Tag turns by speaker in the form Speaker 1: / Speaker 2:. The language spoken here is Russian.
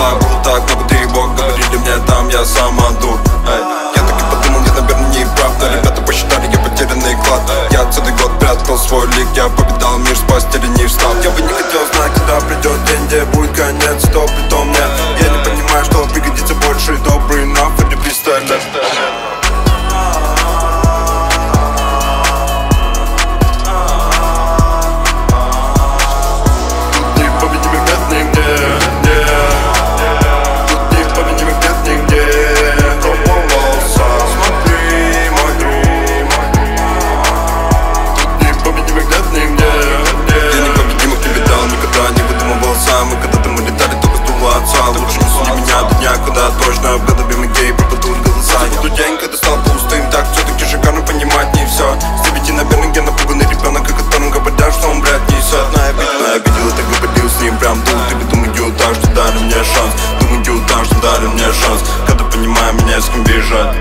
Speaker 1: кажется, было так много тревог Говорили мне там, я сам адур Эй, Я так и подумал, я, наверное, не прав Но ребята посчитали, я потерянный клад. Я целый год прятал свой лик Я повидал мир, с постели не встал. Я бы не хотел знать, когда придет день, где будет конец, то притом нет дали мне шанс. Думаю, там, что дали мне шанс. Когда понимаю, меня с кем бежать.